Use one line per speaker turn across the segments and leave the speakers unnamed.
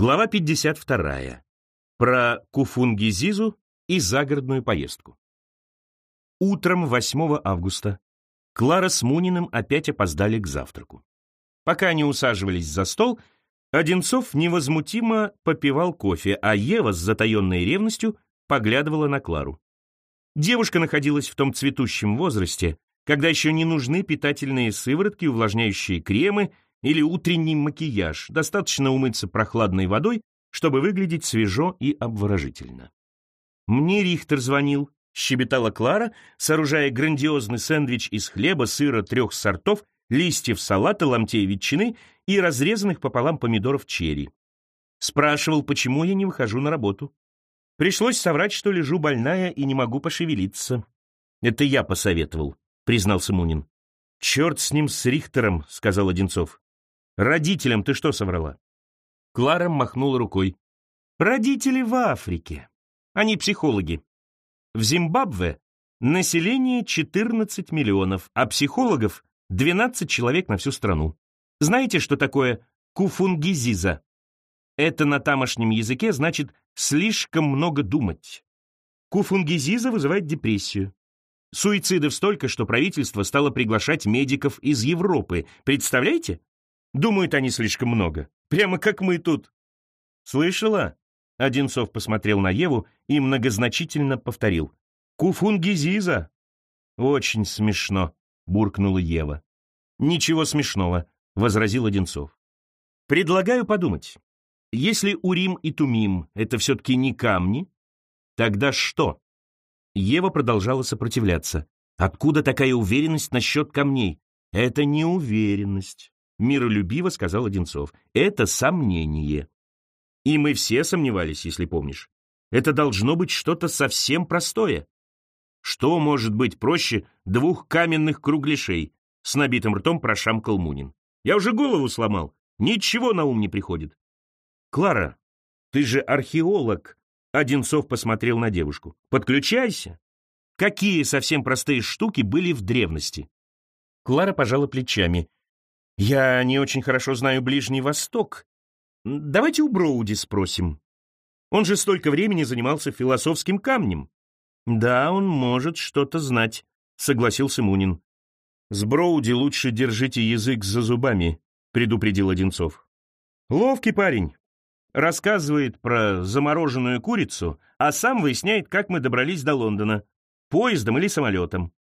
Глава 52. Про Куфунги-Зизу и загородную поездку. Утром 8 августа Клара с Муниным опять опоздали к завтраку. Пока они усаживались за стол, Одинцов невозмутимо попивал кофе, а Ева с затаенной ревностью поглядывала на Клару. Девушка находилась в том цветущем возрасте, когда еще не нужны питательные сыворотки, увлажняющие кремы или утренний макияж, достаточно умыться прохладной водой, чтобы выглядеть свежо и обворожительно. «Мне Рихтер звонил», — щебетала Клара, сооружая грандиозный сэндвич из хлеба, сыра трех сортов, листьев салата, ломтей ветчины и разрезанных пополам помидоров черри. Спрашивал, почему я не выхожу на работу. Пришлось соврать, что лежу больная и не могу пошевелиться. «Это я посоветовал», — признался Мунин. «Черт с ним, с Рихтером», — сказал Одинцов. Родителям ты что соврала?» Клара махнула рукой. «Родители в Африке. Они психологи. В Зимбабве население 14 миллионов, а психологов 12 человек на всю страну. Знаете, что такое куфунгизиза? Это на тамошнем языке значит «слишком много думать». Куфунгизиза вызывает депрессию. Суицидов столько, что правительство стало приглашать медиков из Европы. Представляете? Думают они слишком много. Прямо как мы тут. Слышала? Одинцов посмотрел на Еву и многозначительно повторил. Куфунгизиза. Очень смешно, буркнула Ева. Ничего смешного, возразил Одинцов. Предлагаю подумать. Если Урим и Тумим — это все-таки не камни, тогда что? Ева продолжала сопротивляться. Откуда такая уверенность насчет камней? Это не уверенность миролюбиво сказал Одинцов. Это сомнение. И мы все сомневались, если помнишь. Это должно быть что-то совсем простое. Что может быть проще двух каменных кругляшей? С набитым ртом прошамкал Мунин. Я уже голову сломал. Ничего на ум не приходит. Клара, ты же археолог. Одинцов посмотрел на девушку. Подключайся. Какие совсем простые штуки были в древности? Клара пожала плечами. Я не очень хорошо знаю Ближний Восток. Давайте у Броуди спросим. Он же столько времени занимался философским камнем. Да, он может что-то знать, согласился Мунин. С Броуди лучше держите язык за зубами, предупредил Одинцов. Ловкий парень. Рассказывает про замороженную курицу, а сам выясняет, как мы добрались до Лондона. Поездом или самолетом.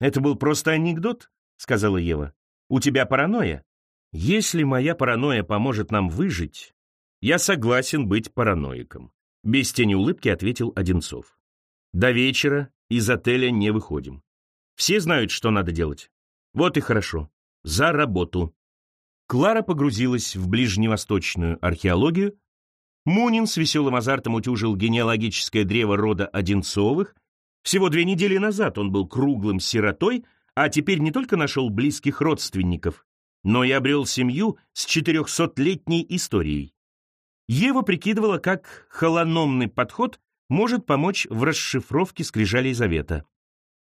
Это был просто анекдот, сказала Ева. У тебя паранойя? Если моя паранойя поможет нам выжить, я согласен быть параноиком. Без тени улыбки ответил Одинцов. До вечера из отеля не выходим. Все знают, что надо делать. Вот и хорошо. За работу. Клара погрузилась в ближневосточную археологию. Мунин с веселым азартом утюжил генеалогическое древо рода Одинцовых. Всего две недели назад он был круглым сиротой — а теперь не только нашел близких родственников, но и обрел семью с четырехсотлетней историей. Ева прикидывала, как холономный подход может помочь в расшифровке скрижалей завета.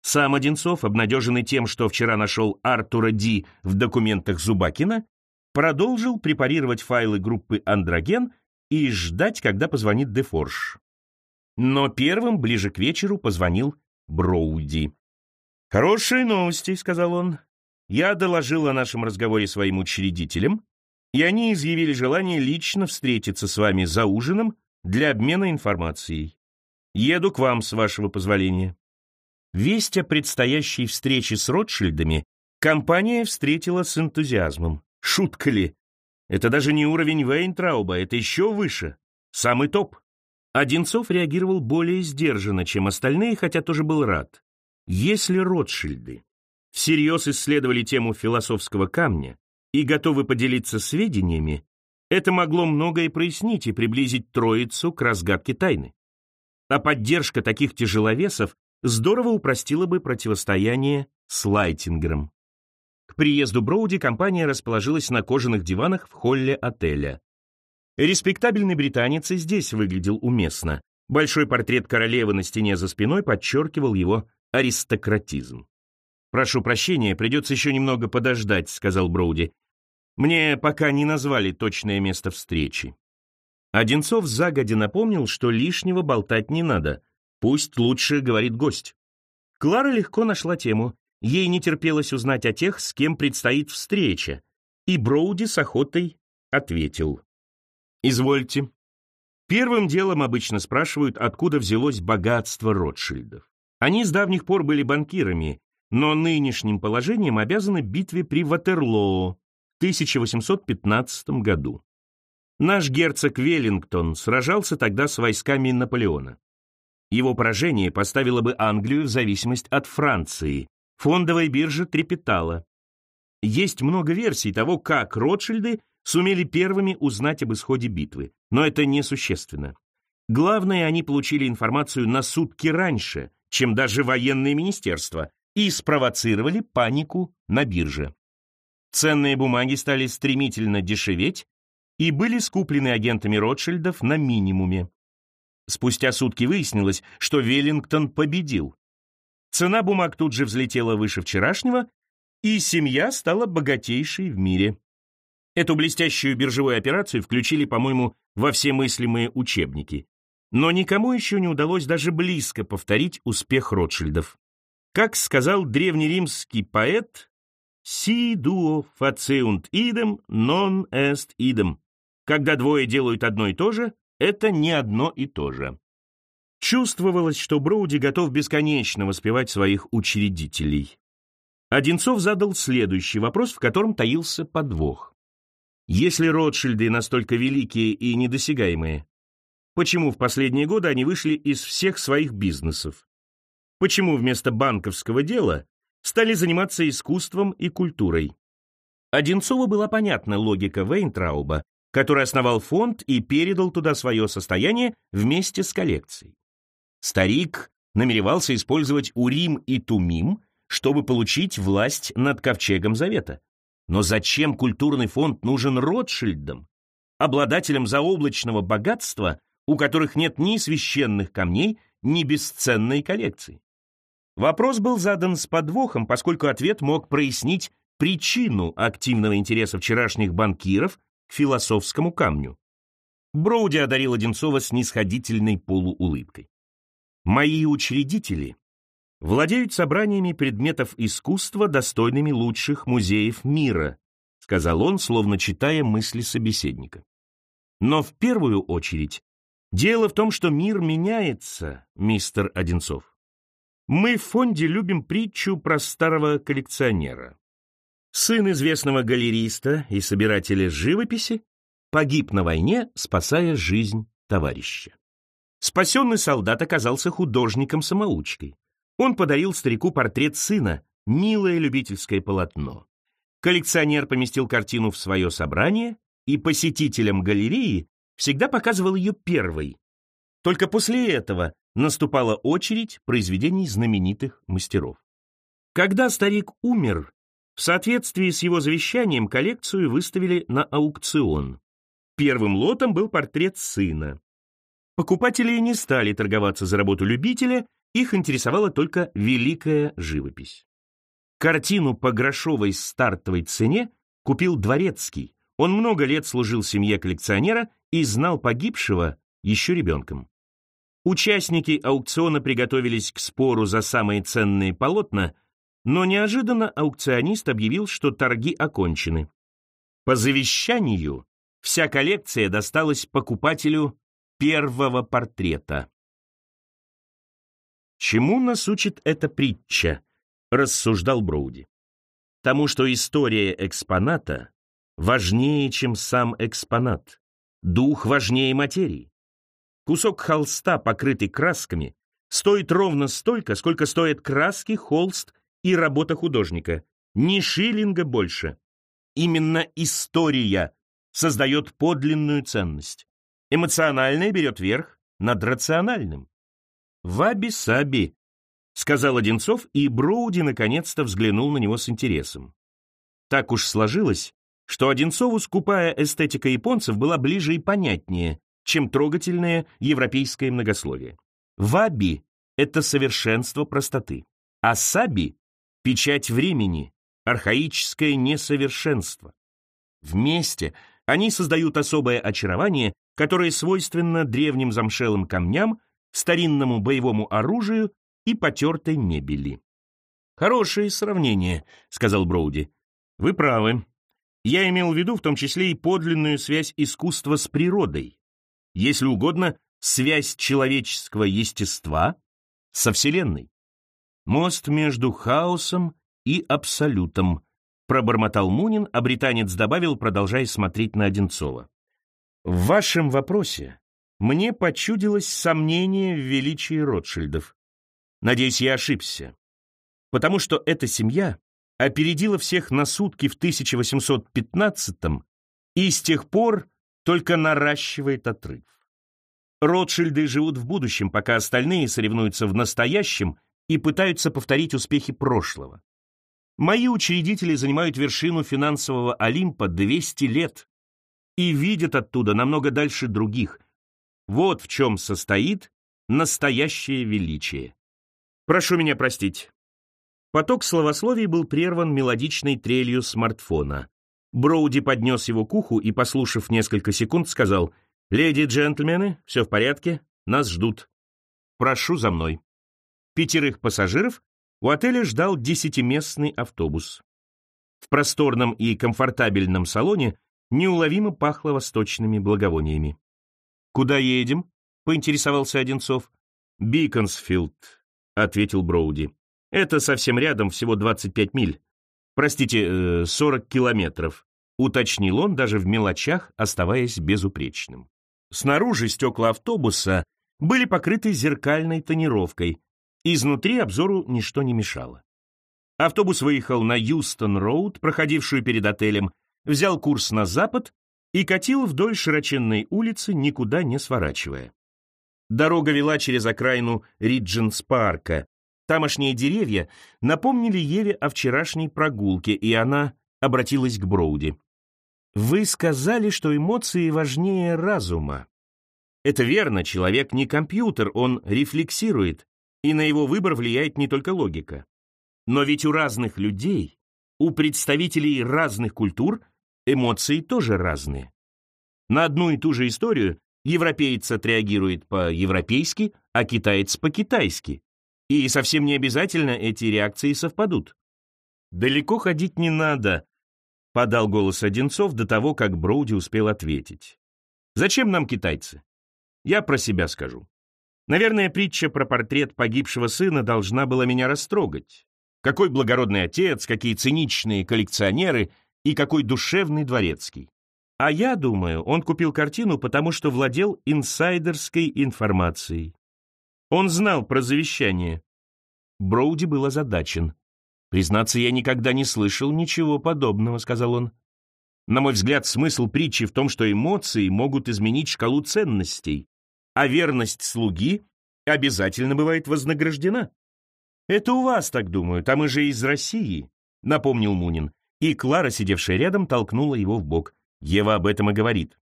Сам Одинцов, обнадеженный тем, что вчера нашел Артура Ди в документах Зубакина, продолжил препарировать файлы группы «Андроген» и ждать, когда позвонит Дефорж. Но первым, ближе к вечеру, позвонил Броуди. «Хорошие новости», — сказал он. «Я доложил о нашем разговоре своим учредителям, и они изъявили желание лично встретиться с вами за ужином для обмена информацией. Еду к вам, с вашего позволения». Весть о предстоящей встрече с Ротшильдами компания встретила с энтузиазмом. Шутка ли? Это даже не уровень Вейнтрауба, это еще выше. Самый топ. Одинцов реагировал более сдержанно, чем остальные, хотя тоже был рад. Если Ротшильды всерьез исследовали тему философского камня и готовы поделиться сведениями, это могло многое прояснить и приблизить троицу к разгадке тайны. А поддержка таких тяжеловесов здорово упростила бы противостояние с Лайтингером. К приезду Броуди компания расположилась на кожаных диванах в холле отеля. Респектабельный британец и здесь выглядел уместно. Большой портрет королевы на стене за спиной подчеркивал его аристократизм. «Прошу прощения, придется еще немного подождать», — сказал Броуди. «Мне пока не назвали точное место встречи». Одинцов загодя напомнил, что лишнего болтать не надо, пусть лучше говорит гость. Клара легко нашла тему, ей не терпелось узнать о тех, с кем предстоит встреча, и Броуди с охотой ответил. «Извольте». Первым делом обычно спрашивают, откуда взялось богатство Ротшильдов. Они с давних пор были банкирами, но нынешним положением обязаны битве при Ватерлоо в 1815 году. Наш герцог Веллингтон сражался тогда с войсками Наполеона. Его поражение поставило бы Англию в зависимость от Франции. Фондовая биржа трепетала. Есть много версий того, как Ротшильды сумели первыми узнать об исходе битвы, но это несущественно. Главное, они получили информацию на сутки раньше, чем даже военное министерство, и спровоцировали панику на бирже. Ценные бумаги стали стремительно дешеветь, и были скуплены агентами Ротшильдов на минимуме. Спустя сутки выяснилось, что Веллингтон победил. Цена бумаг тут же взлетела выше вчерашнего, и семья стала богатейшей в мире. Эту блестящую биржевую операцию включили, по-моему, во все мыслимые учебники. Но никому еще не удалось даже близко повторить успех Ротшильдов. Как сказал древнеримский поэт, «Si duo faciunt idem, non est idem». Когда двое делают одно и то же, это не одно и то же. Чувствовалось, что Броуди готов бесконечно воспевать своих учредителей. Одинцов задал следующий вопрос, в котором таился подвох. Если Ротшильды настолько великие и недосягаемые, почему в последние годы они вышли из всех своих бизнесов? Почему вместо банковского дела стали заниматься искусством и культурой? Одинцову была понятна логика Вейнтрауба, который основал фонд и передал туда свое состояние вместе с коллекцией. Старик намеревался использовать Урим и Тумим, чтобы получить власть над Ковчегом Завета. Но зачем культурный фонд нужен Ротшильдам, обладателям заоблачного богатства, у которых нет ни священных камней, ни бесценной коллекции? Вопрос был задан с подвохом, поскольку ответ мог прояснить причину активного интереса вчерашних банкиров философскому камню. Броуди одарил Одинцова снисходительной полуулыбкой. «Мои учредители владеют собраниями предметов искусства, достойными лучших музеев мира», сказал он, словно читая мысли собеседника. «Но в первую очередь дело в том, что мир меняется, мистер Одинцов. Мы в фонде любим притчу про старого коллекционера. Сын известного галериста и собирателя живописи погиб на войне, спасая жизнь товарища. Спасенный солдат оказался художником-самоучкой. Он подарил старику портрет сына, милое любительское полотно. Коллекционер поместил картину в свое собрание и посетителям галереи всегда показывал ее первой. Только после этого наступала очередь произведений знаменитых мастеров. Когда старик умер, в соответствии с его завещанием коллекцию выставили на аукцион. Первым лотом был портрет сына. Покупатели не стали торговаться за работу любителя, их интересовала только великая живопись. Картину по грошовой стартовой цене купил Дворецкий. Он много лет служил семье коллекционера и знал погибшего еще ребенком. Участники аукциона приготовились к спору за самые ценные полотна, но неожиданно аукционист объявил, что торги окончены. По завещанию вся коллекция досталась покупателю первого портрета. «Чему нас учит эта притча?» — рассуждал Броуди. «Тому, что история экспоната важнее, чем сам экспонат. Дух важнее материи. Кусок холста, покрытый красками, стоит ровно столько, сколько стоят краски, холст и работа художника. Ни шиллинга больше. Именно история создает подлинную ценность. Эмоциональное берет верх над рациональным. «Ваби-саби», — сказал Одинцов, и Броуди наконец-то взглянул на него с интересом. Так уж сложилось, что Одинцову скупая эстетика японцев была ближе и понятнее, чем трогательное европейское многословие. Ваби — это совершенство простоты, а саби печать времени, архаическое несовершенство. Вместе они создают особое очарование, которое свойственно древним замшелым камням, старинному боевому оружию и потертой мебели. «Хорошее сравнение», — сказал Броуди. «Вы правы. Я имел в виду в том числе и подлинную связь искусства с природой. Если угодно, связь человеческого естества со Вселенной. Мост между хаосом и абсолютом, пробормотал Мунин, а британец добавил, продолжая смотреть на Одинцова. В вашем вопросе мне почудилось сомнение в величии Ротшильдов. Надеюсь, я ошибся. Потому что эта семья опередила всех на сутки в 1815-м и с тех пор только наращивает отрыв. Ротшильды живут в будущем, пока остальные соревнуются в настоящем и пытаются повторить успехи прошлого. Мои учредители занимают вершину финансового Олимпа 200 лет и видят оттуда намного дальше других. Вот в чем состоит настоящее величие. Прошу меня простить. Поток словословий был прерван мелодичной трелью смартфона. Броуди поднес его к уху и, послушав несколько секунд, сказал, «Леди джентльмены, все в порядке, нас ждут. Прошу за мной». Пятерых пассажиров у отеля ждал десятиместный автобус. В просторном и комфортабельном салоне неуловимо пахло восточными благовониями. «Куда едем?» — поинтересовался Одинцов. «Биконсфилд», — ответил Броуди. «Это совсем рядом, всего 25 миль. Простите, 40 э, километров», — уточнил он даже в мелочах, оставаясь безупречным. Снаружи стекла автобуса были покрыты зеркальной тонировкой. Изнутри обзору ничто не мешало. Автобус выехал на Юстон-Роуд, проходившую перед отелем, взял курс на запад и катил вдоль широченной улицы, никуда не сворачивая. Дорога вела через окраину Ридженс-парка, Тамошние деревья напомнили Еве о вчерашней прогулке, и она обратилась к Броуди. «Вы сказали, что эмоции важнее разума. Это верно, человек не компьютер, он рефлексирует, и на его выбор влияет не только логика. Но ведь у разных людей, у представителей разных культур эмоции тоже разные. На одну и ту же историю европеец отреагирует по-европейски, а китаец по-китайски. И совсем не обязательно эти реакции совпадут. «Далеко ходить не надо», — подал голос Одинцов до того, как Броуди успел ответить. «Зачем нам китайцы? Я про себя скажу. Наверное, притча про портрет погибшего сына должна была меня растрогать. Какой благородный отец, какие циничные коллекционеры и какой душевный дворецкий. А я думаю, он купил картину, потому что владел инсайдерской информацией. Он знал про завещание. Броуди был озадачен. «Признаться, я никогда не слышал ничего подобного», — сказал он. «На мой взгляд, смысл притчи в том, что эмоции могут изменить шкалу ценностей, а верность слуги обязательно бывает вознаграждена». «Это у вас так думают, а мы же из России», — напомнил Мунин. И Клара, сидевшая рядом, толкнула его в бок. Ева об этом и говорит.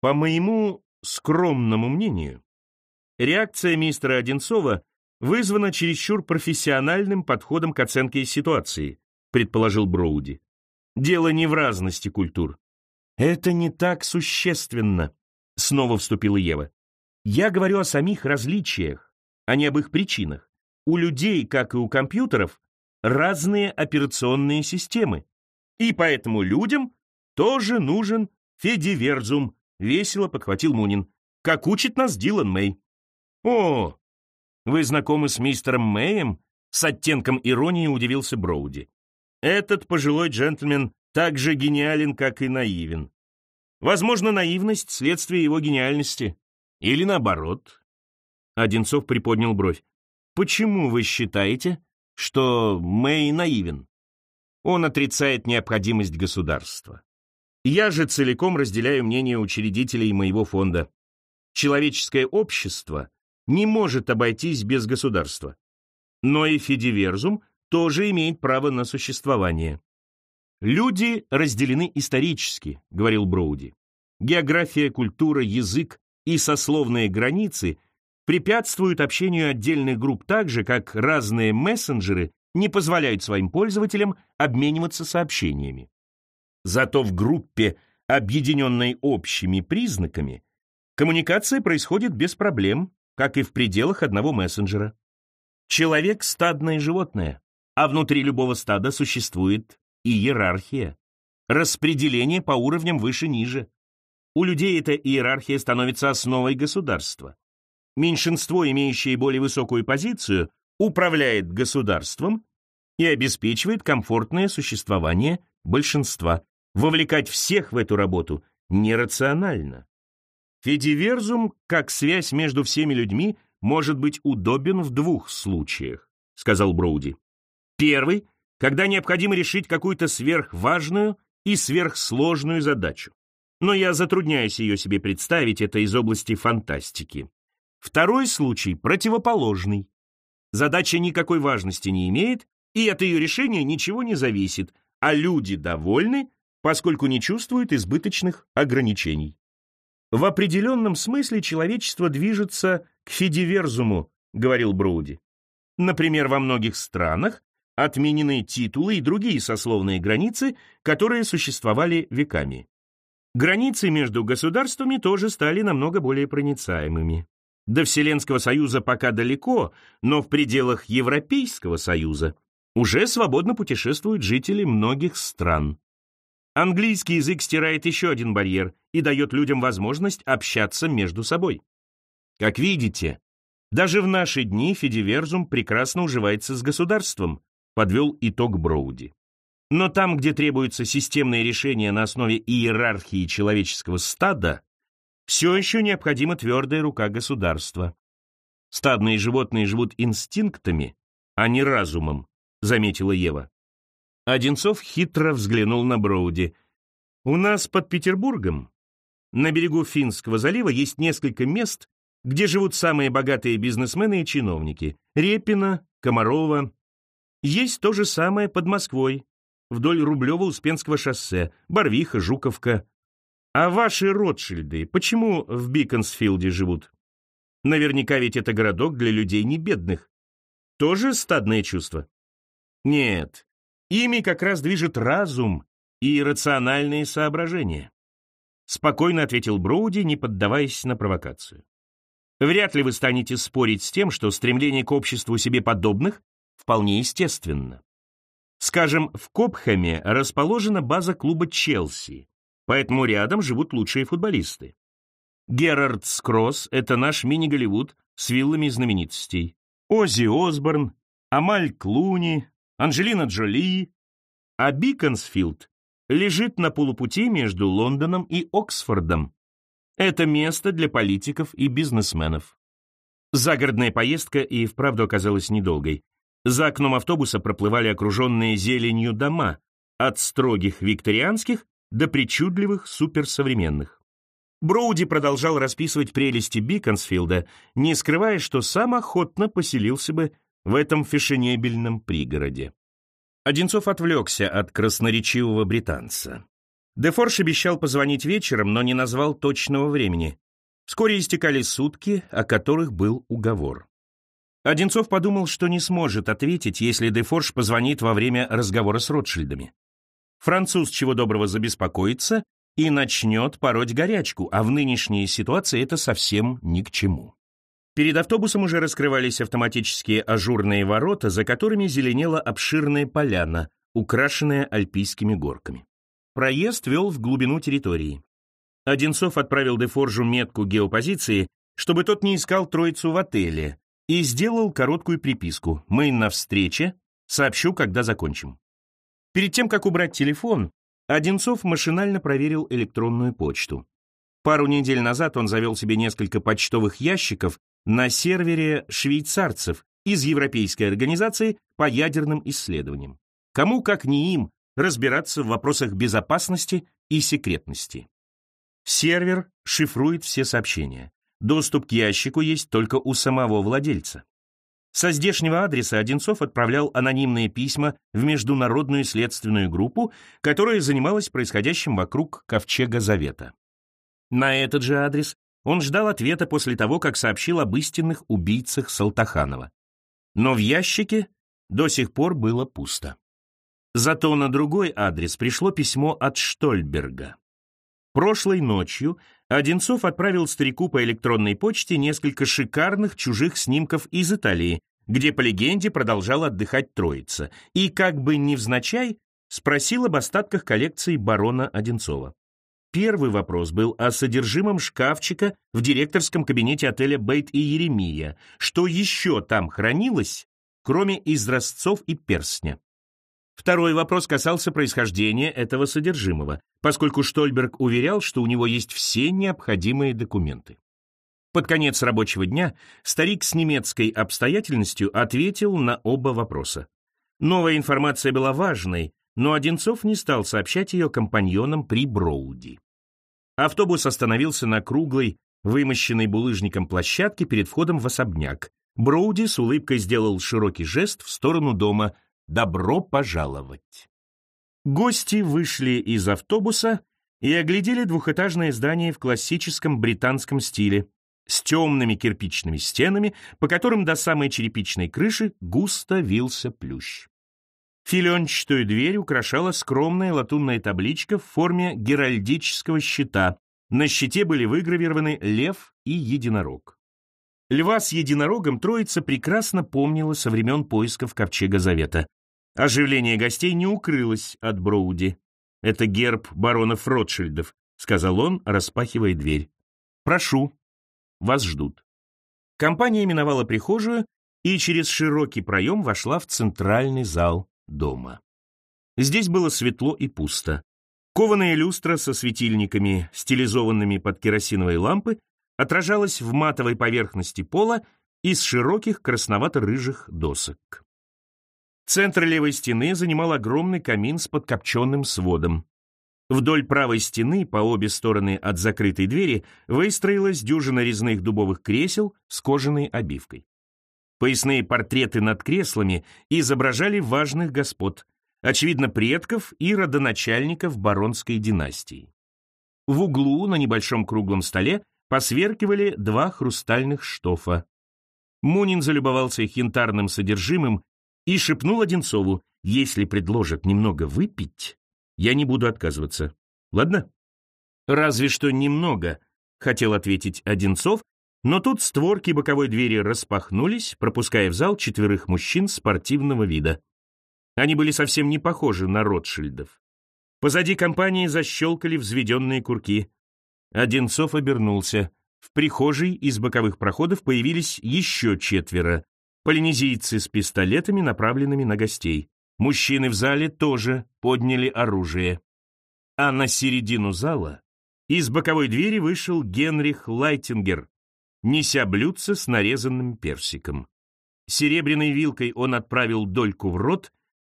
«По моему скромному мнению, Реакция мистера Одинцова вызвана чересчур профессиональным подходом к оценке ситуации, предположил Броуди. Дело не в разности культур. Это не так существенно, снова вступила Ева. Я говорю о самих различиях, а не об их причинах. У людей, как и у компьютеров, разные операционные системы. И поэтому людям тоже нужен федиверзум, весело подхватил Мунин, как учит нас Дилан Мэй. «О, вы знакомы с мистером Мэем?» С оттенком иронии удивился Броуди. «Этот пожилой джентльмен так же гениален, как и наивен. Возможно, наивность — следствие его гениальности. Или наоборот». Одинцов приподнял бровь. «Почему вы считаете, что Мэй наивен?» Он отрицает необходимость государства. Я же целиком разделяю мнение учредителей моего фонда. Человеческое общество не может обойтись без государства. Но и фидиверзум тоже имеет право на существование. «Люди разделены исторически», — говорил Броуди. «География, культура, язык и сословные границы препятствуют общению отдельных групп так же, как разные мессенджеры не позволяют своим пользователям обмениваться сообщениями. Зато в группе, объединенной общими признаками, Коммуникация происходит без проблем, как и в пределах одного мессенджера. Человек – стадное животное, а внутри любого стада существует иерархия. Распределение по уровням выше-ниже. У людей эта иерархия становится основой государства. Меньшинство, имеющее более высокую позицию, управляет государством и обеспечивает комфортное существование большинства. Вовлекать всех в эту работу нерационально. Федиверзум, как связь между всеми людьми, может быть удобен в двух случаях, сказал Броуди. Первый, когда необходимо решить какую-то сверхважную и сверхсложную задачу. Но я затрудняюсь ее себе представить, это из области фантастики. Второй случай противоположный. Задача никакой важности не имеет, и от ее решения ничего не зависит, а люди довольны, поскольку не чувствуют избыточных ограничений. В определенном смысле человечество движется к фидиверзуму, говорил Броуди. Например, во многих странах отменены титулы и другие сословные границы, которые существовали веками. Границы между государствами тоже стали намного более проницаемыми. До Вселенского Союза пока далеко, но в пределах Европейского Союза уже свободно путешествуют жители многих стран. Английский язык стирает еще один барьер и дает людям возможность общаться между собой. Как видите, даже в наши дни Федиверзум прекрасно уживается с государством, подвел итог Броуди. Но там, где требуется системное решение на основе иерархии человеческого стада, все еще необходима твердая рука государства. Стадные животные живут инстинктами, а не разумом, заметила Ева. Одинцов хитро взглянул на Броуди. У нас под Петербургом, на берегу Финского залива, есть несколько мест, где живут самые богатые бизнесмены и чиновники. Репина, Комарова. Есть то же самое под Москвой, вдоль Рублево-Успенского шоссе, Барвиха, Жуковка. А ваши Ротшильды почему в Биконсфилде живут? Наверняка ведь это городок для людей не бедных. Тоже стадное чувство? Нет, ими как раз движет разум и рациональные соображения. Спокойно ответил Броуди, не поддаваясь на провокацию. Вряд ли вы станете спорить с тем, что стремление к обществу себе подобных вполне естественно. Скажем, в Копхэме расположена база клуба «Челси», поэтому рядом живут лучшие футболисты. Герард Скросс — это наш мини-Голливуд с виллами знаменитостей. Оззи Осборн, Амаль Клуни, Анджелина Джоли. А Биконсфилд лежит на полупути между Лондоном и Оксфордом. Это место для политиков и бизнесменов. Загородная поездка и вправду оказалась недолгой. За окном автобуса проплывали окруженные зеленью дома, от строгих викторианских до причудливых суперсовременных. Броуди продолжал расписывать прелести Биконсфилда, не скрывая, что сам охотно поселился бы в этом фешенебельном пригороде. Одинцов отвлекся от красноречивого британца. Дефорш обещал позвонить вечером, но не назвал точного времени. Вскоре истекали сутки, о которых был уговор. Одинцов подумал, что не сможет ответить, если Дефорш позвонит во время разговора с Ротшильдами. Француз чего доброго забеспокоится и начнет пороть горячку, а в нынешней ситуации это совсем ни к чему. Перед автобусом уже раскрывались автоматические ажурные ворота, за которыми зеленела обширная поляна, украшенная альпийскими горками. Проезд вел в глубину территории. Одинцов отправил Дефоржу метку геопозиции, чтобы тот не искал троицу в отеле, и сделал короткую приписку «Мы на встрече, сообщу, когда закончим». Перед тем, как убрать телефон, Одинцов машинально проверил электронную почту. Пару недель назад он завел себе несколько почтовых ящиков на сервере швейцарцев из Европейской организации по ядерным исследованиям. Кому, как не им, разбираться в вопросах безопасности и секретности. Сервер шифрует все сообщения. Доступ к ящику есть только у самого владельца. Со здешнего адреса Одинцов отправлял анонимные письма в международную следственную группу, которая занималась происходящим вокруг Ковчега Завета. На этот же адрес он ждал ответа после того, как сообщил об истинных убийцах Салтаханова. Но в ящике до сих пор было пусто. Зато на другой адрес пришло письмо от Штольберга. Прошлой ночью Одинцов отправил старику по электронной почте несколько шикарных чужих снимков из Италии, где, по легенде, продолжала отдыхать троица, и, как бы невзначай, спросил об остатках коллекции барона Одинцова. Первый вопрос был о содержимом шкафчика в директорском кабинете отеля «Бейт и Еремия». Что еще там хранилось, кроме изразцов и перстня? Второй вопрос касался происхождения этого содержимого, поскольку Штольберг уверял, что у него есть все необходимые документы. Под конец рабочего дня старик с немецкой обстоятельностью ответил на оба вопроса. Новая информация была важной, но Одинцов не стал сообщать ее компаньонам при Броуди. Автобус остановился на круглой, вымощенной булыжником площадке перед входом в особняк. Броуди с улыбкой сделал широкий жест в сторону дома «Добро пожаловать». Гости вышли из автобуса и оглядели двухэтажное здание в классическом британском стиле, с темными кирпичными стенами, по которым до самой черепичной крыши густо вился плющ. Филенчатую дверь украшала скромная латунная табличка в форме геральдического щита. На щите были выгравированы лев и единорог. Льва с единорогом троица прекрасно помнила со времен поисков Ковчега Завета. Оживление гостей не укрылось от Броуди. «Это герб баронов Ротшильдов», — сказал он, распахивая дверь. «Прошу, вас ждут». Компания именовала прихожую и через широкий проем вошла в центральный зал дома. Здесь было светло и пусто. Кованая люстра со светильниками, стилизованными под керосиновые лампы, отражалась в матовой поверхности пола из широких красновато-рыжих досок. Центр левой стены занимал огромный камин с подкопченным сводом. Вдоль правой стены, по обе стороны от закрытой двери, выстроилась дюжина резных дубовых кресел с кожаной обивкой. Поясные портреты над креслами изображали важных господ, очевидно, предков и родоначальников баронской династии. В углу на небольшом круглом столе посверкивали два хрустальных штофа. Мунин залюбовался их янтарным содержимым и шепнул Одинцову, «Если предложат немного выпить, я не буду отказываться. Ладно?» «Разве что немного», — хотел ответить Одинцов, но тут створки боковой двери распахнулись, пропуская в зал четверых мужчин спортивного вида. Они были совсем не похожи на Ротшильдов. Позади компании защелкали взведенные курки. Одинцов обернулся. В прихожей из боковых проходов появились еще четверо. Полинезийцы с пистолетами, направленными на гостей. Мужчины в зале тоже подняли оружие. А на середину зала из боковой двери вышел Генрих Лайтингер, неся блюдце с нарезанным персиком. Серебряной вилкой он отправил дольку в рот,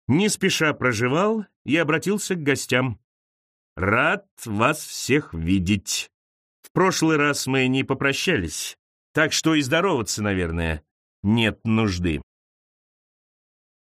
не спеша прожевал и обратился к гостям. «Рад вас всех видеть. В прошлый раз мы не попрощались, так что и здороваться, наверное, нет нужды».